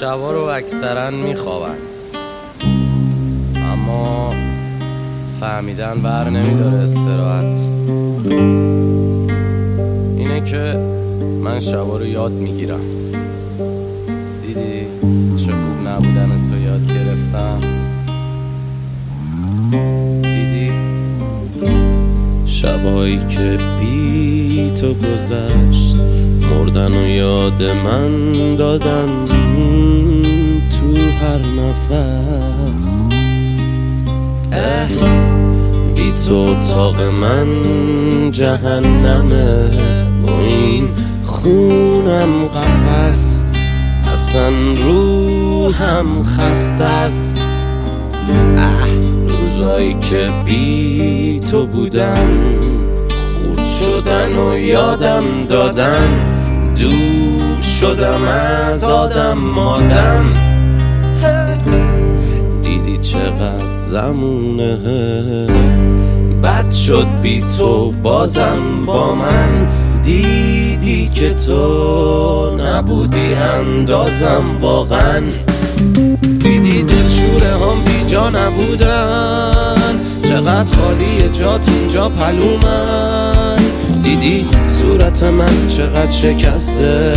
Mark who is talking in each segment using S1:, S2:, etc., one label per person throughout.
S1: شبا رو اکثرا میخوابن. اما فهمیدن بر نمیداره استراحت. اینه که من شبا رو یاد می‌گیرم. دیدی چه خوب نبودن تو یاد گرفتم؟ که بی تو گذشت. مردن و یاد من دادن تو هر نفس. اه بی تو اتاق من جهنمه و این خونم قفس. اصلا روحم خسته است. روزایی که بی تو بودم. شدن و یادم دادن. دور شدم از آدم مادم دیدی چقدر زمونه. بد شد بی تو بازم با من. دیدی که تو نبودی اندازم واقعا. دیدی دلشوره هم بی جا نبودن. چقدر خالی جات اینجا پهلو من. دیدی صورت من چقدر شکسته؟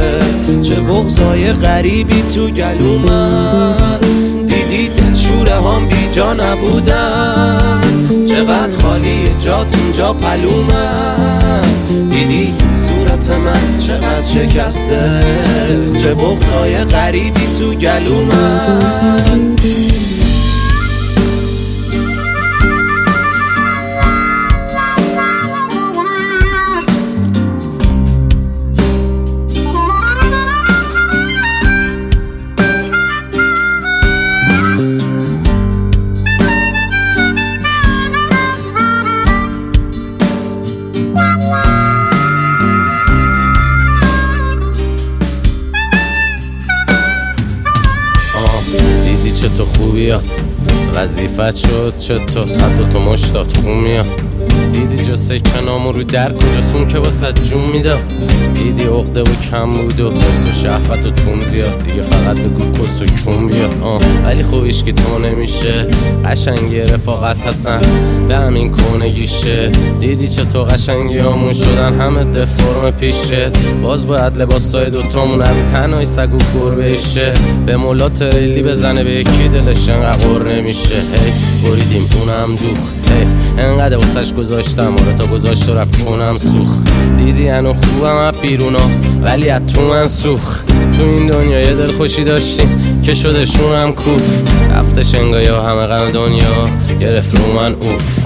S1: چه بغضای غریبی تو گلو من دیدی دلشوره هام بی جا نبودن. چقدر خالی جات اینجا پهلو من دیدی صورت من چقدر شکسته؟ چه بغضای غریبی تو گلو من آه چه تو خوبیات وظیفت شد چطور حتی تو مشتات خون میاد دیدی جا سکنامو رو در کجاست اون که واسه جون می‌داد. دیدی عقده و کم بود و حس و شهوت و تون زیاد. دیگه فقط بگو کس و کون بیاد آه ولی خوبیش که تو نمیشه. قشنگی رفاقت هستن. به همین کونگیشه دیدی چه تو قشنگی همون شدن. همه دفرم پیشه. باز باید لباسای دوتامون هم تنهای سگ و گربهشه. به مولا تریلی بزنه به یکی دلش انقدر نمیشه. هی بریدیم اونم دوخت هی انقدر واسش گذاشتم آره تا گذاشت و رفت چونم سوخت. دیدی انو خوبم از بیرونا ولی از تو من سوخ تو این دنیا یه دل خوشی داشتیم که شده شونم کوف. رفته شنگایا همه غم دنیا. گرفت رو من اوف.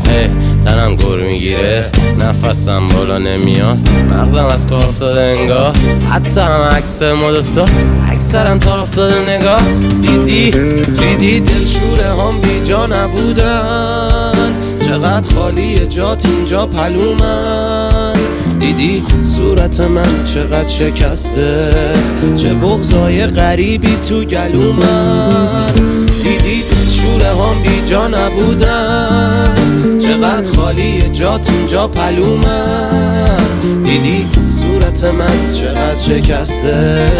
S1: تنم گر می‌گیره. نفسم بالا نمیاد. مغزم از کار افتاده انگار. حتی هم عکس ما دوتا. اکثرم تا افتاده نگاه. دیدی؟ دیدی دلشوره هام بی جا نبودن. چقدر خالی جات اینجا پهلو من. دیدی صورت من چقدر شکسته؟ چه بغضای غریبی تو گلو من دیدی شوره هام بی جا نبودن؟ چقدر خالی جات اینجا پهلو من دیدی صورت من چقدر شکسته؟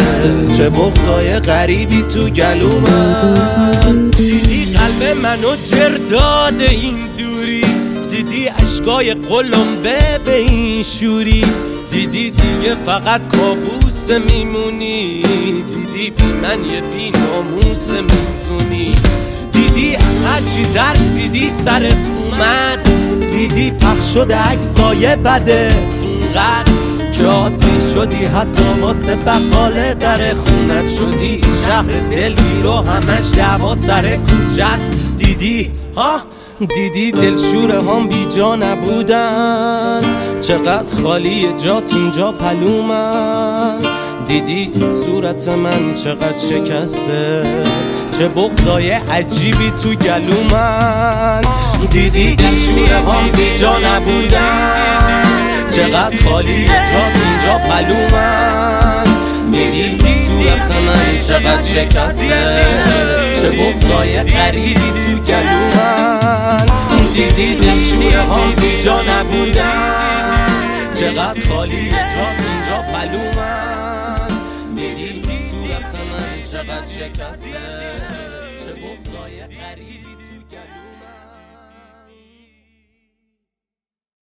S1: چه بغضای غریبی تو گلومن
S2: دیدی قلب منو جرداد این دوری؟ دیدی اشکای قلمبه به این شوری. دیدی دیگه فقط کابوس میمونی. دیدی بی من یه بی ناموس میزونی. دیدی از هرچی ترسیدی سرت اومد. دیدی پخش شده عکسای بدت اونقدر. که عادی شدی حتی واسه بقاله در خونت شدی. شهر دلگی رو همش دعوا سر کوچت دیدی. ها؟ دیدی دلشوره هام بی جا نبودن. چقدر خالی جات اینجا پهلو من. دیدی صورت من چقدر شکسته. چه بغضای عجیبی تو گلو من. دیدی دلشوره هام بی جا نبودن. چقدر خالی جات اینجا پهلو من دیدی صورت من چقدر شکسته. چه بغضای غریبی تو گلو من. دیدی دلشوره هام بی جا نبودن. چقدر خالی جات اینجا پهلو من دیدی صورت
S1: من چقدر شکسته. چه بغضای غریبی تو گلوم